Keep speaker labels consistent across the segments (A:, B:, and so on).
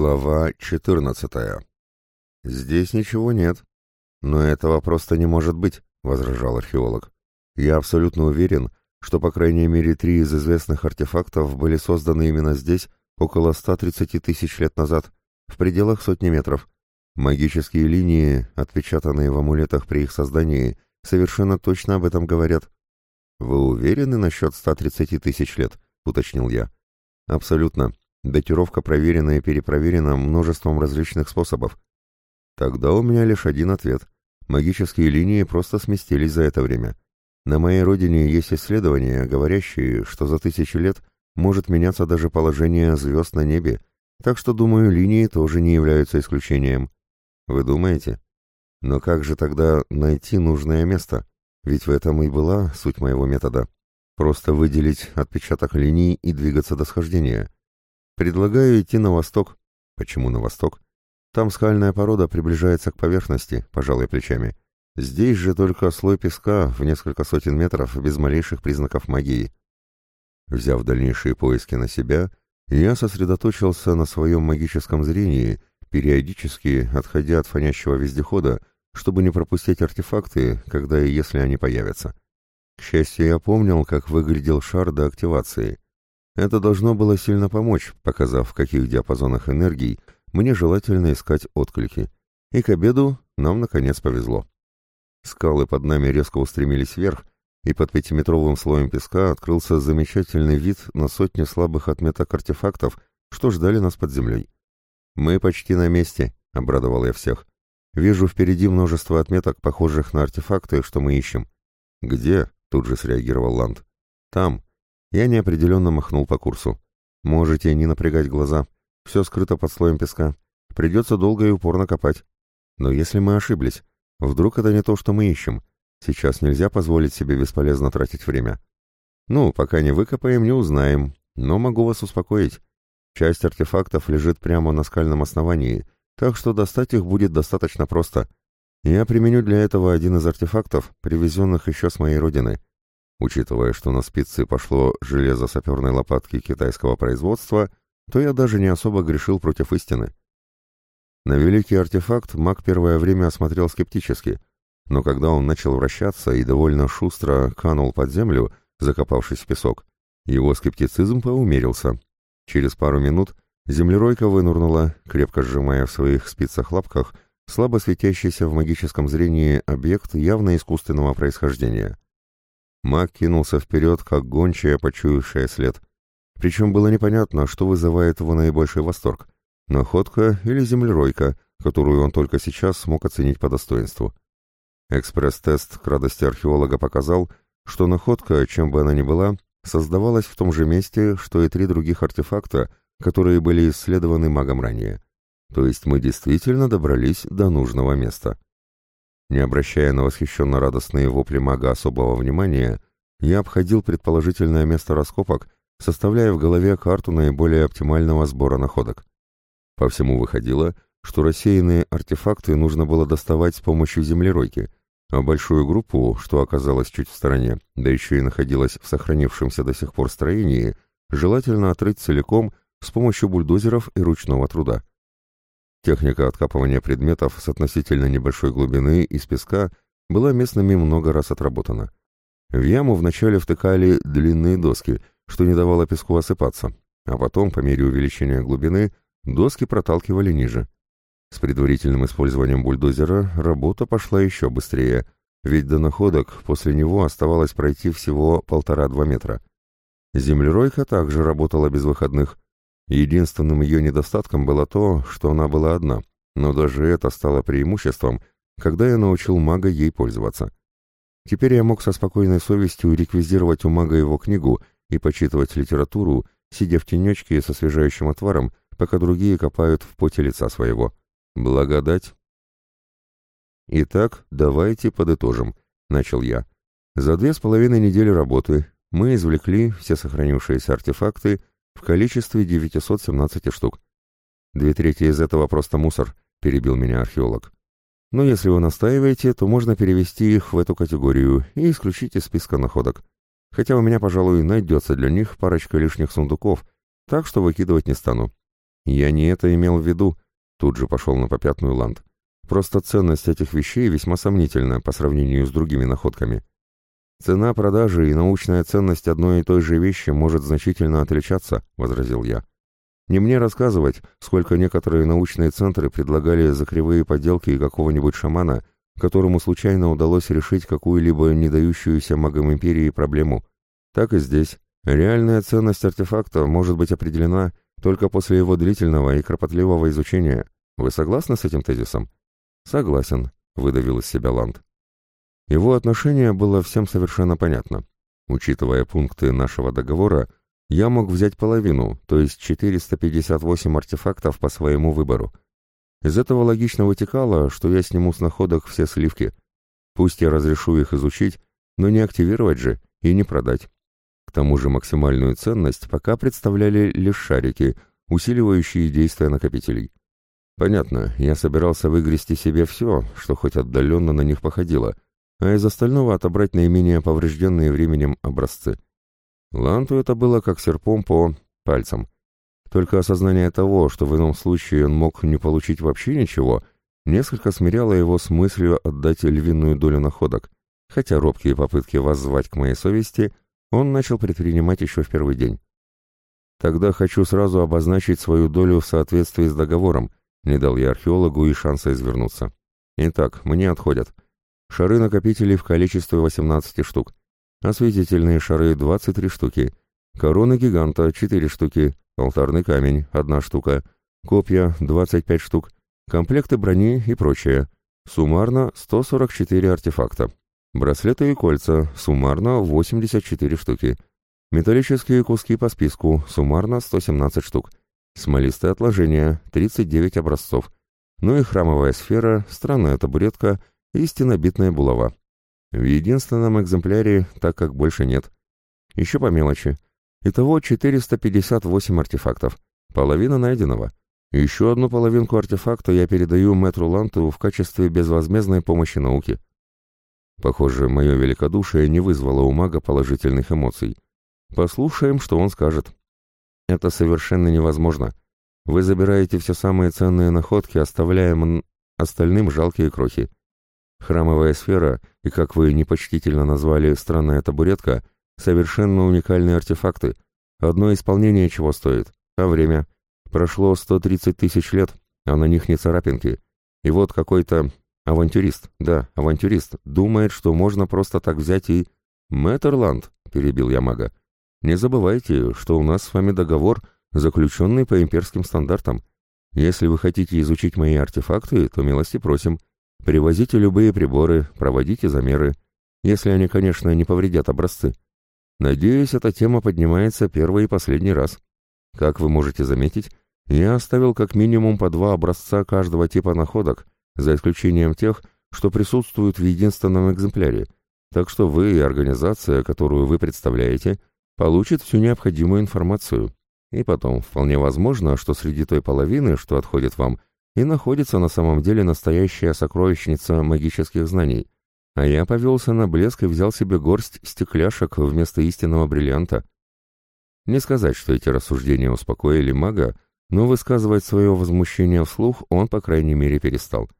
A: Глава 14. Здесь ничего нет. Но этого просто не может быть, возражал археолог. Я абсолютно уверен, что по крайней мере три из известных артефактов были созданы именно здесь около 130 тысяч лет назад, в пределах сотни метров. Магические линии, отпечатанные в амулетах при их создании, совершенно точно об этом говорят. Вы уверены насчет 130 тысяч лет? уточнил я. Абсолютно. Датировка проверена и перепроверена множеством различных способов. Тогда у меня лишь один ответ. Магические линии просто сместились за это время. На моей родине есть исследования, говорящие, что за тысячи лет может меняться даже положение звезд на небе, так что, думаю, линии тоже не являются исключением. Вы думаете? Но как же тогда найти нужное место? Ведь в этом и была суть моего метода. Просто выделить отпечаток линий и двигаться до схождения. Предлагаю идти на восток. Почему на восток? Там скальная порода приближается к поверхности, пожалуй, плечами. Здесь же только слой песка в несколько сотен метров без малейших признаков магии. Взяв дальнейшие поиски на себя, я сосредоточился на своем магическом зрении, периодически отходя от фонящего вездехода, чтобы не пропустить артефакты, когда и если они появятся. К счастью, я помнил, как выглядел шар до активации — это должно было сильно помочь, показав, в каких диапазонах энергий мне желательно искать отклики. И к обеду нам, наконец, повезло. Скалы под нами резко устремились вверх, и под пятиметровым слоем песка открылся замечательный вид на сотни слабых отметок артефактов, что ждали нас под землей. «Мы почти на месте», — обрадовал я всех. «Вижу впереди множество отметок, похожих на артефакты, что мы ищем». «Где?» — тут же среагировал Ланд. «Там», я неопределенно махнул по курсу. Можете не напрягать глаза. Все скрыто под слоем песка. Придется долго и упорно копать. Но если мы ошиблись, вдруг это не то, что мы ищем. Сейчас нельзя позволить себе бесполезно тратить время. Ну, пока не выкопаем, не узнаем. Но могу вас успокоить. Часть артефактов лежит прямо на скальном основании, так что достать их будет достаточно просто. Я применю для этого один из артефактов, привезенных еще с моей родины. Учитывая, что на спицы пошло железо саперной лопатки китайского производства, то я даже не особо грешил против истины. На великий артефакт маг первое время осмотрел скептически, но когда он начал вращаться и довольно шустро канул под землю, закопавшись в песок, его скептицизм поумерился. Через пару минут землеройка вынурнула, крепко сжимая в своих спицах-лапках слабо светящийся в магическом зрении объект явно искусственного происхождения — Маг кинулся вперед, как гончая, почуявшая след. Причем было непонятно, что вызывает его наибольший восторг — находка или землеройка, которую он только сейчас смог оценить по достоинству. Экспресс-тест к радости археолога показал, что находка, чем бы она ни была, создавалась в том же месте, что и три других артефакта, которые были исследованы магом ранее. То есть мы действительно добрались до нужного места. Не обращая на восхищенно радостные вопли мага особого внимания, я обходил предположительное место раскопок, составляя в голове карту наиболее оптимального сбора находок. По всему выходило, что рассеянные артефакты нужно было доставать с помощью землеройки, а большую группу, что оказалась чуть в стороне, да еще и находилась в сохранившемся до сих пор строении, желательно отрыть целиком с помощью бульдозеров и ручного труда. Техника откапывания предметов с относительно небольшой глубины из песка была местными много раз отработана. В яму вначале втыкали длинные доски, что не давало песку осыпаться, а потом, по мере увеличения глубины, доски проталкивали ниже. С предварительным использованием бульдозера работа пошла еще быстрее, ведь до находок после него оставалось пройти всего полтора-два метра. Землеройка также работала без выходных, Единственным ее недостатком было то, что она была одна, но даже это стало преимуществом, когда я научил мага ей пользоваться. Теперь я мог со спокойной совестью реквизировать у мага его книгу и почитывать литературу, сидя в тенечке со освежающим отваром, пока другие копают в поте лица своего. Благодать. Итак, давайте подытожим, начал я. За две с половиной недели работы мы извлекли все сохранившиеся артефакты в количестве 917 штук. Две трети из этого просто мусор, перебил меня археолог. Но если вы настаиваете, то можно перевести их в эту категорию и исключить из списка находок. Хотя у меня, пожалуй, найдется для них парочка лишних сундуков, так что выкидывать не стану. «Я не это имел в виду», — тут же пошел на попятную Ланд. «Просто ценность этих вещей весьма сомнительна по сравнению с другими находками. Цена продажи и научная ценность одной и той же вещи может значительно отличаться», — возразил я. «Не мне рассказывать, сколько некоторые научные центры предлагали за кривые подделки какого-нибудь шамана, которому случайно удалось решить какую-либо не дающуюся магам империи проблему. Так и здесь. Реальная ценность артефакта может быть определена только после его длительного и кропотливого изучения. Вы согласны с этим тезисом? Согласен, выдавил из себя Ланд. Его отношение было всем совершенно понятно. Учитывая пункты нашего договора, я мог взять половину, то есть 458 артефактов по своему выбору. Из этого логично вытекало, что я сниму с находок все сливки. Пусть я разрешу их изучить, но не активировать же и не продать. К тому же максимальную ценность пока представляли лишь шарики, усиливающие действия накопителей. Понятно, я собирался выгрести себе все, что хоть отдаленно на них походило, а из остального отобрать наименее поврежденные временем образцы. Ланту это было как серпом по пальцам. Только осознание того, что в ином случае он мог не получить вообще ничего, несколько смиряло его с мыслью отдать львиную долю находок, хотя робкие попытки воззвать к моей совести он начал предпринимать еще в первый день. Тогда хочу сразу обозначить свою долю в соответствии с договором, не дал я археологу и шанса извернуться. Итак, мне отходят. Шары накопителей в количестве 18 штук. Осветительные шары 23 штуки. Короны гиганта 4 штуки. Алтарный камень 1 штука. Копья 25 штук. Комплекты брони и прочее. Суммарно 144 артефакта. Браслеты и кольца, суммарно 84 штуки. Металлические куски по списку, суммарно 117 штук. Смолистые отложения, 39 образцов. Ну и храмовая сфера, странная табуретка и стенобитная булава. В единственном экземпляре, так как больше нет. Еще по мелочи. Итого 458 артефактов. Половина найденного. Еще одну половинку артефакта я передаю мэтру Ланту в качестве безвозмездной помощи науке. Похоже, мое великодушие не вызвало у мага положительных эмоций. Послушаем, что он скажет. Это совершенно невозможно. Вы забираете все самые ценные находки, оставляя остальным жалкие крохи. Храмовая сфера и, как вы непочтительно назвали, странная табуретка, совершенно уникальные артефакты, одно исполнение чего стоит, а время. Прошло 130 тысяч лет, а на них не царапинки. И вот какой-то Авантюрист, да, авантюрист, думает, что можно просто так взять и... Мэттерланд, перебил я мага, не забывайте, что у нас с вами договор, заключенный по имперским стандартам. Если вы хотите изучить мои артефакты, то милости просим. Привозите любые приборы, проводите замеры, если они, конечно, не повредят образцы. Надеюсь, эта тема поднимается первый и последний раз. Как вы можете заметить, я оставил как минимум по два образца каждого типа находок, за исключением тех, что присутствуют в единственном экземпляре, так что вы и организация, которую вы представляете, получит всю необходимую информацию. И потом, вполне возможно, что среди той половины, что отходит вам, и находится на самом деле настоящая сокровищница магических знаний, а я повелся на блеск и взял себе горсть стекляшек вместо истинного бриллианта. Не сказать, что эти рассуждения успокоили мага, но высказывать свое возмущение вслух он, по крайней мере, перестал.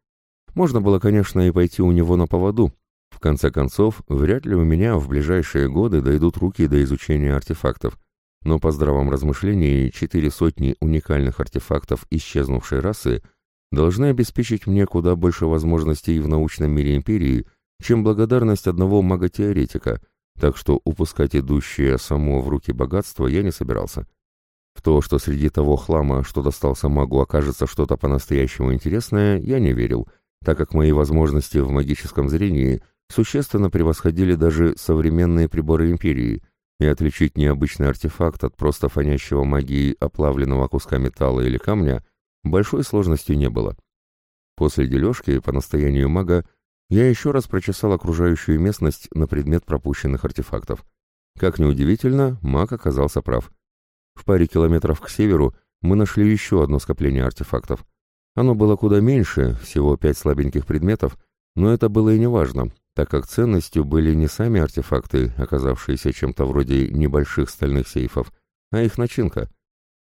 A: Можно было, конечно, и пойти у него на поводу. В конце концов, вряд ли у меня в ближайшие годы дойдут руки до изучения артефактов. Но по здравом размышлении четыре сотни уникальных артефактов исчезнувшей расы должны обеспечить мне куда больше возможностей в научном мире Империи, чем благодарность одного мага-теоретика, так что упускать идущее само в руки богатство я не собирался. В то, что среди того хлама, что достался магу, окажется что-то по-настоящему интересное, я не верил — так как мои возможности в магическом зрении существенно превосходили даже современные приборы Империи, и отличить необычный артефакт от просто фонящего магии оплавленного куска металла или камня большой сложностью не было. После дележки, по настоянию мага, я еще раз прочесал окружающую местность на предмет пропущенных артефактов. Как ни удивительно, маг оказался прав. В паре километров к северу мы нашли еще одно скопление артефактов. Оно было куда меньше, всего пять слабеньких предметов, но это было и не важно, так как ценностью были не сами артефакты, оказавшиеся чем-то вроде небольших стальных сейфов, а их начинка.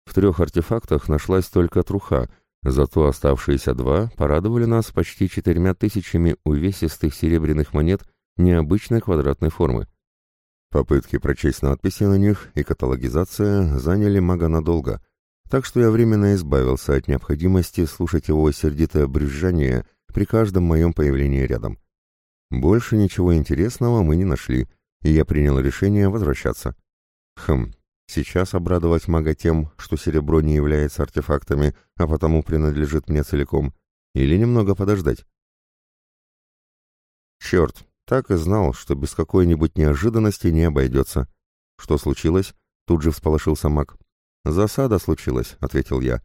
A: В трех артефактах нашлась только труха, зато оставшиеся два порадовали нас почти четырьмя тысячами увесистых серебряных монет необычной квадратной формы. Попытки прочесть надписи на них и каталогизация заняли мага надолго, так что я временно избавился от необходимости слушать его сердитое брюзжание при каждом моем появлении рядом. Больше ничего интересного мы не нашли, и я принял решение возвращаться. Хм, сейчас обрадовать мага тем, что серебро не является артефактами, а потому принадлежит мне целиком, или немного подождать? Черт, так и знал, что без какой-нибудь неожиданности не обойдется. Что случилось? Тут же всполошился маг. «Засада случилась», — ответил я.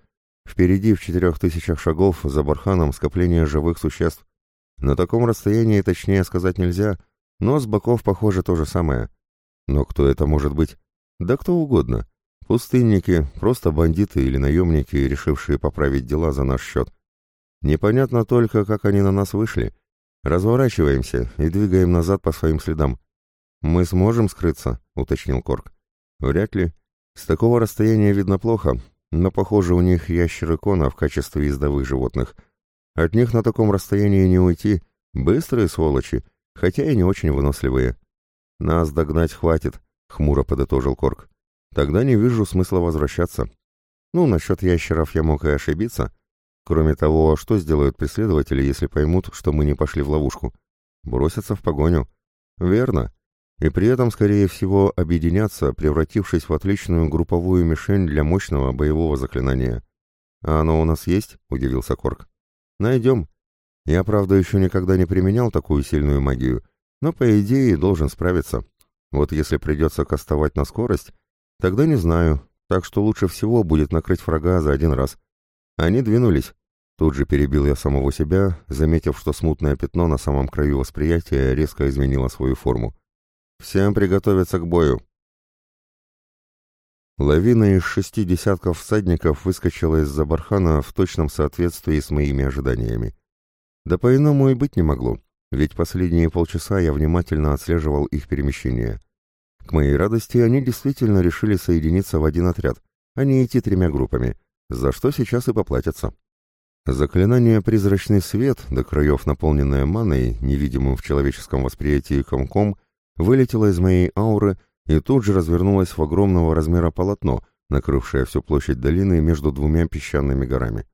A: «Впереди, в четырех тысячах шагов, за барханом скопление живых существ. На таком расстоянии точнее сказать нельзя, но с боков, похоже, то же самое. Но кто это может быть? Да кто угодно. Пустынники, просто бандиты или наемники, решившие поправить дела за наш счет. Непонятно только, как они на нас вышли. Разворачиваемся и двигаем назад по своим следам. «Мы сможем скрыться?» — уточнил Корк. «Вряд ли. С такого расстояния видно плохо, но, похоже, у них ящеры кона в качестве ездовых животных. От них на таком расстоянии не уйти. Быстрые сволочи, хотя и не очень выносливые. Нас догнать хватит, хмуро подытожил Корк. Тогда не вижу смысла возвращаться. Ну, насчет ящеров я мог и ошибиться. Кроме того, что сделают преследователи, если поймут, что мы не пошли в ловушку? Бросятся в погоню. Верно. И при этом, скорее всего, объединятся, превратившись в отличную групповую мишень для мощного боевого заклинания. «А оно у нас есть?» — удивился Корк. «Найдем. Я, правда, еще никогда не применял такую сильную магию, но, по идее, должен справиться. Вот если придется кастовать на скорость, тогда не знаю, так что лучше всего будет накрыть врага за один раз. Они двинулись. Тут же перебил я самого себя, заметив, что смутное пятно на самом краю восприятия резко изменило свою форму. «Всем приготовиться к бою!» Лавина из шести десятков всадников выскочила из-за бархана в точном соответствии с моими ожиданиями. Да по-иному и быть не могло, ведь последние полчаса я внимательно отслеживал их перемещение. К моей радости они действительно решили соединиться в один отряд, а не идти тремя группами, за что сейчас и поплатятся. Заклинание «Призрачный свет», до краев наполненное маной, невидимым в человеческом восприятии комком, вылетело из моей ауры и тут же развернулось в огромного размера полотно, накрывшее всю площадь долины между двумя песчаными горами.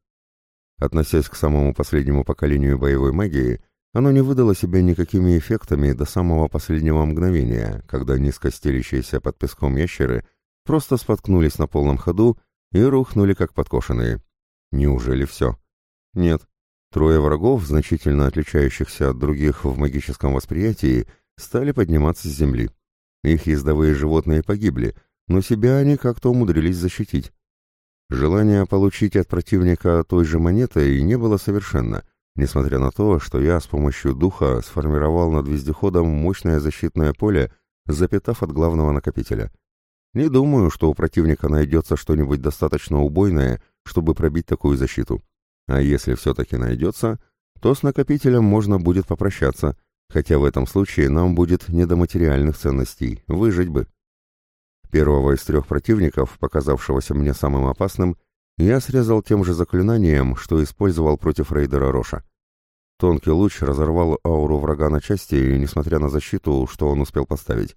A: Относясь к самому последнему поколению боевой магии, оно не выдало себя никакими эффектами до самого последнего мгновения, когда низко стелящиеся под песком ящеры просто споткнулись на полном ходу и рухнули как подкошенные. Неужели все? Нет. Трое врагов, значительно отличающихся от других в магическом восприятии, стали подниматься с земли. Их ездовые животные погибли, но себя они как-то умудрились защитить. Желание получить от противника той же монеты не было совершенно, несмотря на то, что я с помощью духа сформировал над вездеходом мощное защитное поле, запитав от главного накопителя. Не думаю, что у противника найдется что-нибудь достаточно убойное, чтобы пробить такую защиту. А если все-таки найдется, то с накопителем можно будет попрощаться, хотя в этом случае нам будет не до материальных ценностей, выжить бы. Первого из трех противников, показавшегося мне самым опасным, я срезал тем же заклинанием, что использовал против рейдера Роша. Тонкий луч разорвал ауру врага на части, несмотря на защиту, что он успел поставить.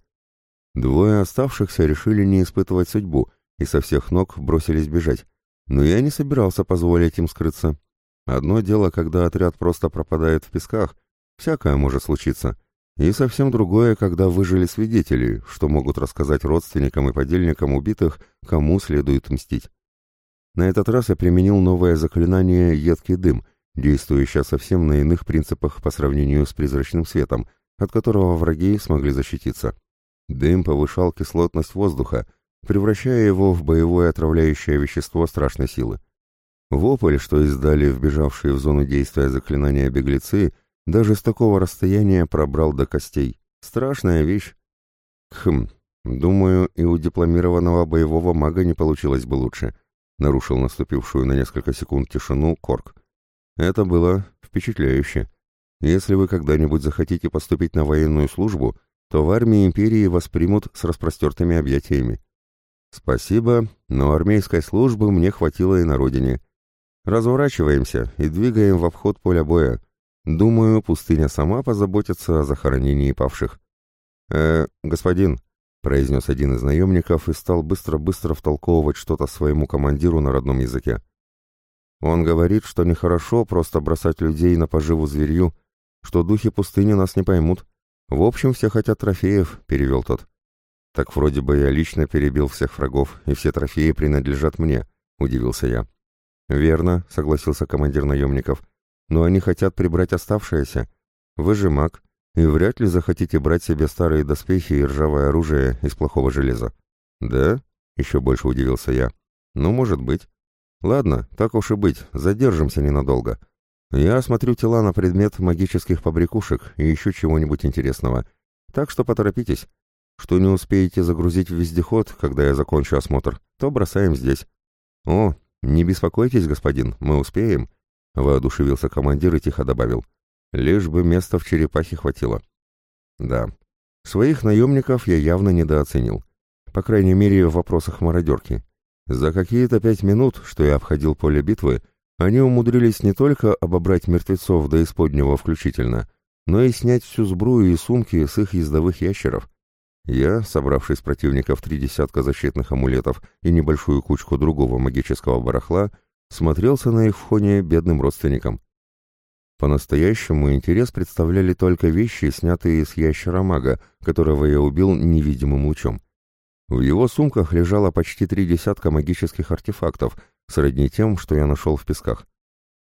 A: Двое оставшихся решили не испытывать судьбу и со всех ног бросились бежать, но я не собирался позволить им скрыться. Одно дело, когда отряд просто пропадает в песках, всякое может случиться — и совсем другое, когда выжили свидетели, что могут рассказать родственникам и подельникам убитых, кому следует мстить. На этот раз я применил новое заклинание «Едкий дым», действующее совсем на иных принципах по сравнению с призрачным светом, от которого враги смогли защититься. Дым повышал кислотность воздуха, превращая его в боевое отравляющее вещество страшной силы. Вопль, что издали вбежавшие в зону действия заклинания беглецы, даже с такого расстояния пробрал до костей. Страшная вещь. Хм, думаю, и у дипломированного боевого мага не получилось бы лучше. Нарушил наступившую на несколько секунд тишину Корк. Это было впечатляюще. Если вы когда-нибудь захотите поступить на военную службу, то в армии империи воспримут с распростертыми объятиями. Спасибо, но армейской службы мне хватило и на родине. Разворачиваемся и двигаем в обход поля боя. Думаю, пустыня сама позаботится о захоронении павших. «Э, господин», — произнес один из наемников и стал быстро-быстро втолковывать что-то своему командиру на родном языке. «Он говорит, что нехорошо просто бросать людей на поживу зверью, что духи пустыни нас не поймут. В общем, все хотят трофеев», — перевел тот. «Так вроде бы я лично перебил всех врагов, и все трофеи принадлежат мне», — удивился я. «Верно», — согласился командир наемников, — «но они хотят прибрать оставшееся. Вы же маг, и вряд ли захотите брать себе старые доспехи и ржавое оружие из плохого железа». «Да?» — еще больше удивился я. «Ну, может быть. Ладно, так уж и быть, задержимся ненадолго. Я осмотрю тела на предмет магических побрякушек и ищу чего-нибудь интересного. Так что поторопитесь. Что не успеете загрузить в вездеход, когда я закончу осмотр, то бросаем здесь». «О, «Не беспокойтесь, господин, мы успеем», — воодушевился командир и тихо добавил. «Лишь бы места в черепахе хватило». Да, своих наемников я явно недооценил. По крайней мере, в вопросах мародерки. За какие-то пять минут, что я обходил поле битвы, они умудрились не только обобрать мертвецов до исподнего включительно, но и снять всю сбрую и сумки с их ездовых ящеров. Я, собравший с противников три десятка защитных амулетов и небольшую кучку другого магического барахла, смотрелся на их фоне бедным родственникам. По-настоящему интерес представляли только вещи, снятые с ящера-мага, которого я убил невидимым лучом. В его сумках лежало почти три десятка магических артефактов, сродни тем, что я нашел в песках.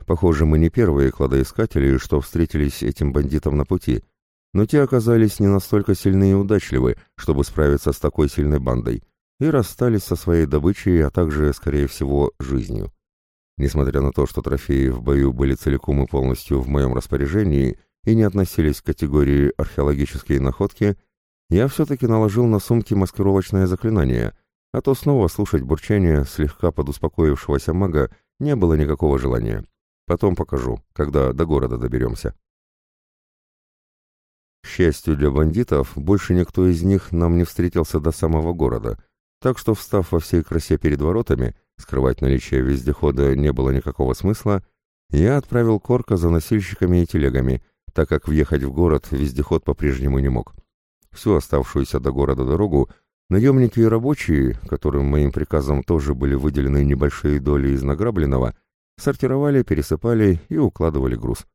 A: Похоже, мы не первые кладоискатели, что встретились этим бандитам на пути — но те оказались не настолько сильны и удачливы, чтобы справиться с такой сильной бандой, и расстались со своей добычей, а также, скорее всего, жизнью. Несмотря на то, что трофеи в бою были целиком и полностью в моем распоряжении и не относились к категории археологические находки, я все-таки наложил на сумки маскировочное заклинание, а то снова слушать бурчание слегка подуспокоившегося мага не было никакого желания. Потом покажу, когда до города доберемся. К счастью для бандитов, больше никто из них нам не встретился до самого города, так что, встав во всей красе перед воротами, скрывать наличие вездехода не было никакого смысла, я отправил Корка за носильщиками и телегами, так как въехать в город вездеход по-прежнему не мог. Всю оставшуюся до города дорогу наемники и рабочие, которым моим приказом тоже были выделены небольшие доли из награбленного, сортировали, пересыпали и укладывали груз.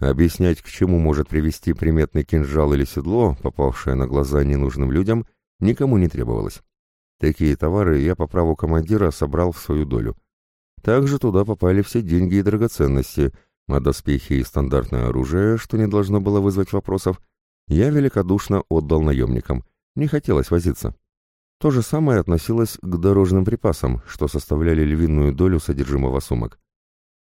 A: Объяснять, к чему может привести приметный кинжал или седло, попавшее на глаза ненужным людям, никому не требовалось. Такие товары я по праву командира собрал в свою долю. Также туда попали все деньги и драгоценности, а и стандартное оружие, что не должно было вызвать вопросов, я великодушно отдал наемникам. Не хотелось возиться. То же самое относилось к дорожным припасам, что составляли львиную долю содержимого сумок.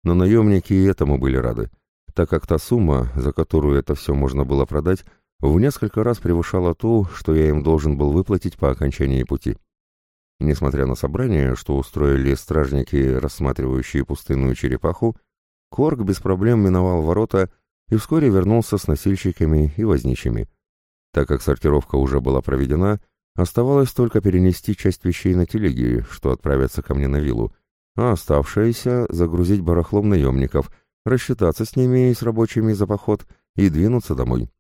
A: Но наемники и этому были рады так как та сумма, за которую это все можно было продать, в несколько раз превышала ту, что я им должен был выплатить по окончании пути. Несмотря на собрание, что устроили стражники, рассматривающие пустынную черепаху, Корг без проблем миновал ворота и вскоре вернулся с носильщиками и возничими. Так как сортировка уже была проведена, оставалось только перенести часть вещей на телеги, что отправятся ко мне на виллу, а оставшееся загрузить барахлом наемников — рассчитаться с ними и с рабочими за поход и двинуться домой.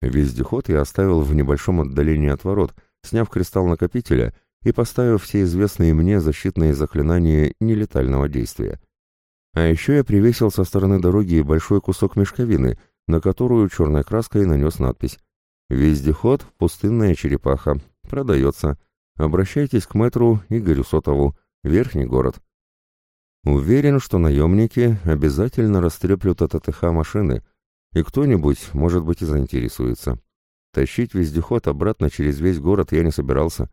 A: Вездеход я оставил в небольшом отдалении от ворот, сняв кристалл накопителя и поставив все известные мне защитные заклинания нелетального действия. А еще я привесил со стороны дороги большой кусок мешковины, на которую черной краской нанес надпись «Вездеход, пустынная черепаха, продается. Обращайтесь к мэтру Игорю Сотову, Верхний город». Уверен, что наемники обязательно растреплют от АТХ машины, и кто-нибудь, может быть, и заинтересуется. Тащить вездеход обратно через весь город я не собирался.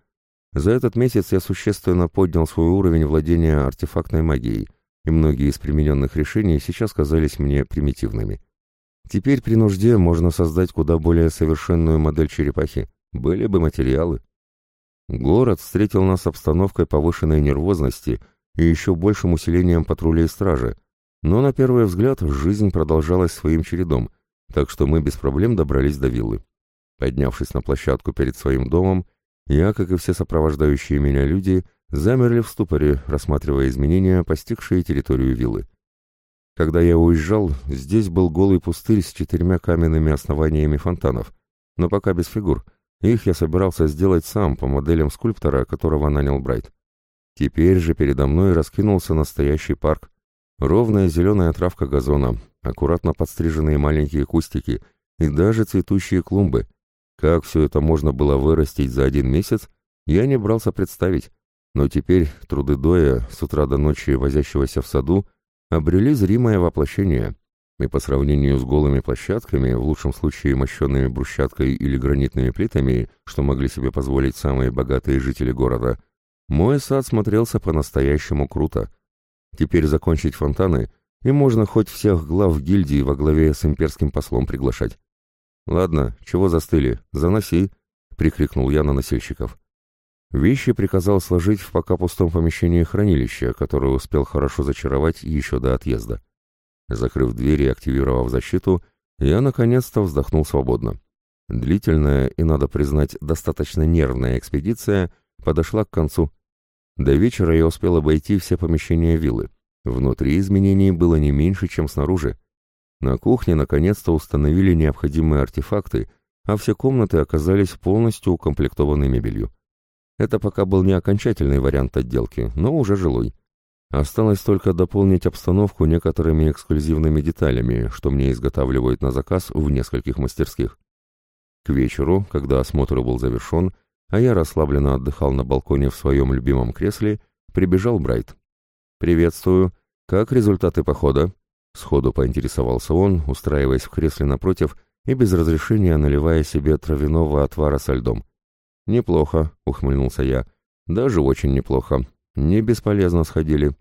A: За этот месяц я существенно поднял свой уровень владения артефактной магией, и многие из примененных решений сейчас казались мне примитивными. Теперь при нужде можно создать куда более совершенную модель черепахи. Были бы материалы. Город встретил нас обстановкой повышенной нервозности — и еще большим усилением патрулей стражи, но на первый взгляд жизнь продолжалась своим чередом, так что мы без проблем добрались до виллы. Поднявшись на площадку перед своим домом, я, как и все сопровождающие меня люди, замерли в ступоре, рассматривая изменения, постигшие территорию виллы. Когда я уезжал, здесь был голый пустырь с четырьмя каменными основаниями фонтанов, но пока без фигур. Их я собирался сделать сам по моделям скульптора, которого нанял Брайт. Теперь же передо мной раскинулся настоящий парк. Ровная зеленая травка газона, аккуратно подстриженные маленькие кустики и даже цветущие клумбы. Как все это можно было вырастить за один месяц, я не брался представить. Но теперь труды Доя, с утра до ночи возящегося в саду, обрели зримое воплощение, и по сравнению с голыми площадками, в лучшем случае мощенными брусчаткой или гранитными плитами, что могли себе позволить самые богатые жители города, мой сад смотрелся по-настоящему круто. Теперь закончить фонтаны, и можно хоть всех глав гильдии во главе с имперским послом приглашать. «Ладно, чего застыли? Заноси!» — прикрикнул я на носильщиков. Вещи приказал сложить в пока пустом помещении хранилища, которое успел хорошо зачаровать еще до отъезда. Закрыв дверь и активировав защиту, я наконец-то вздохнул свободно. Длительная и, надо признать, достаточно нервная экспедиция подошла к концу. До вечера я успел обойти все помещения виллы. Внутри изменений было не меньше, чем снаружи. На кухне наконец-то установили необходимые артефакты, а все комнаты оказались полностью укомплектованы мебелью. Это пока был не окончательный вариант отделки, но уже жилой. Осталось только дополнить обстановку некоторыми эксклюзивными деталями, что мне изготавливают на заказ в нескольких мастерских. К вечеру, когда осмотр был завершен, а я расслабленно отдыхал на балконе в своем любимом кресле, прибежал Брайт. «Приветствую. Как результаты похода?» Сходу поинтересовался он, устраиваясь в кресле напротив и без разрешения наливая себе травяного отвара со льдом. «Неплохо», — ухмыльнулся я. «Даже очень неплохо. Не бесполезно сходили».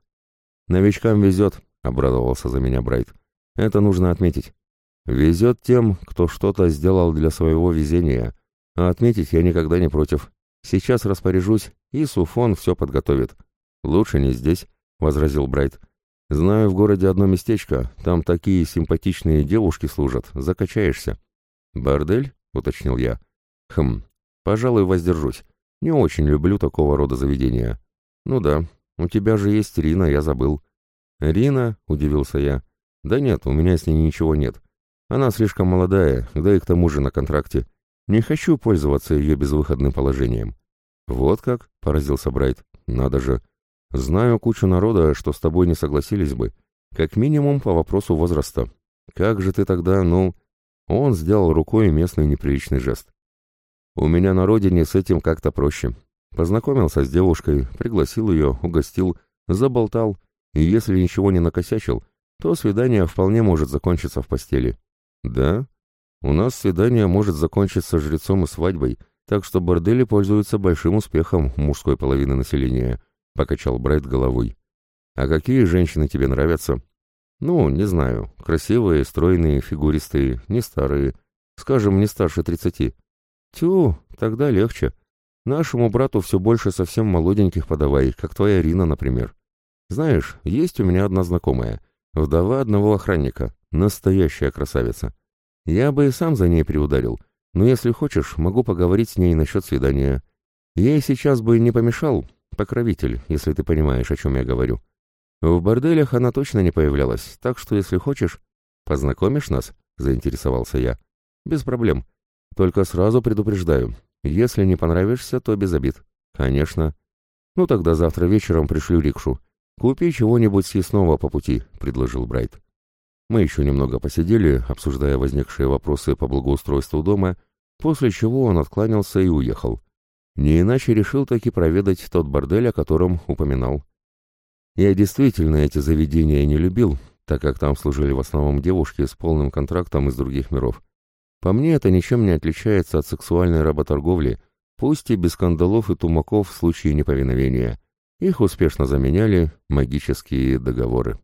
A: «Новичкам везет», — обрадовался за меня Брайт. «Это нужно отметить. Везет тем, кто что-то сделал для своего везения. А отметить я никогда не против. Сейчас распоряжусь, и Суфон все подготовит». «Лучше не здесь», — возразил Брайт. «Знаю в городе одно местечко, там такие симпатичные девушки служат, закачаешься». «Бордель?» — уточнил я. «Хм, Пожалуй, воздержусь. Не очень люблю такого рода заведения. Ну да, у тебя же есть Рина, я забыл. Рина? Удивился я. Да нет, у меня с ней ничего нет. Она слишком молодая, да и к тому же на контракте. Не хочу пользоваться ее безвыходным положением. Вот как? Поразился Брайт. Надо же. Знаю кучу народа, что с тобой не согласились бы. Как минимум по вопросу возраста. Как же ты тогда, ну... Он сделал рукой местный неприличный жест. У меня на родине с этим как-то проще. Познакомился с девушкой, пригласил ее, угостил, заболтал, и если ничего не накосячил, то свидание вполне может закончиться в постели. Да? У нас свидание может закончиться жрецом и свадьбой, так что бордели пользуются большим успехом мужской половины населения, покачал Брайт головой. А какие женщины тебе нравятся? Ну, не знаю. Красивые, стройные, фигуристые, не старые. Скажем, не старше тридцати. Тю, тогда легче. Нашему брату все больше совсем молоденьких подавай, как твоя Рина, например. Знаешь, есть у меня одна знакомая, вдова одного охранника, настоящая красавица. Я бы и сам за ней приударил, но если хочешь, могу поговорить с ней насчет свидания. Ей сейчас бы не помешал, покровитель, если ты понимаешь, о чем я говорю. В борделях она точно не появлялась, так что, если хочешь, познакомишь нас, заинтересовался я. Без проблем. Только сразу предупреждаю, если не понравишься, то без обид. Конечно. Ну тогда завтра вечером пришлю рикшу. Купи чего-нибудь съестного по пути, предложил Брайт. Мы еще немного посидели, обсуждая возникшие вопросы по благоустройству дома, после чего он откланялся и уехал. Не иначе решил таки проведать тот бордель, о котором упоминал. Я действительно эти заведения не любил, так как там служили в основном девушки с полным контрактом из других миров. По мне, это ничем не отличается от сексуальной работорговли, пусть и без скандалов и тумаков в случае неповиновения. Их успешно заменяли магические договоры.